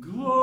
Glory.